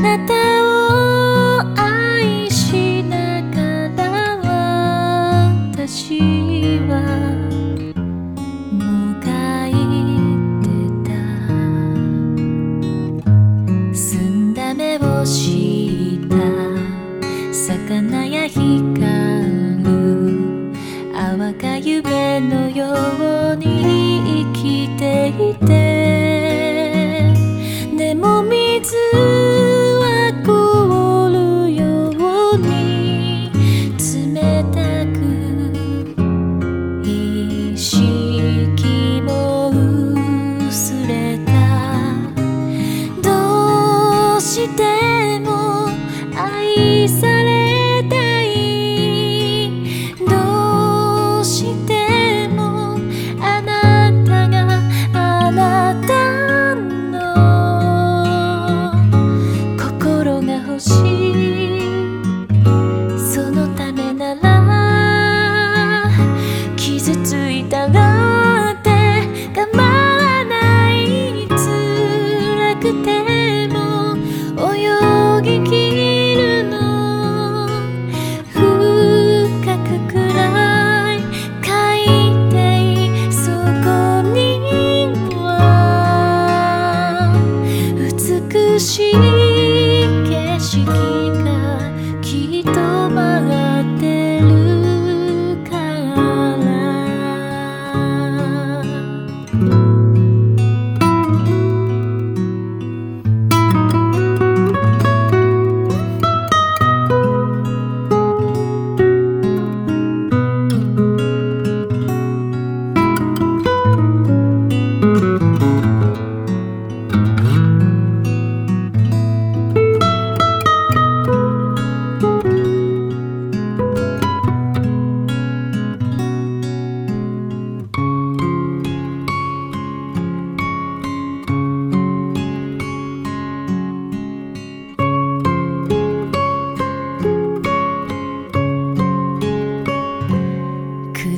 なたを愛しながら私はもがいてた。すんだ目をした。魚や光る。泡が夢のように生きていて。でも水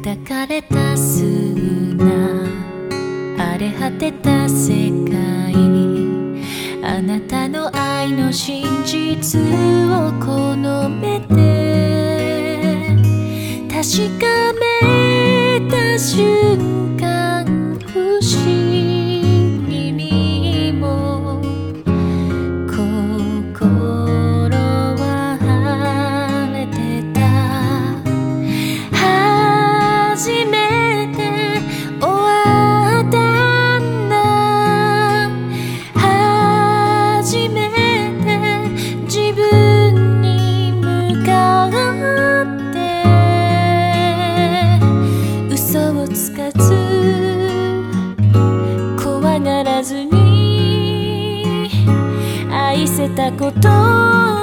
砕かれた砂荒れ果てた世界あなたの愛の真実をこの目で確かめた瞬間。つかず怖がらずに愛せたこと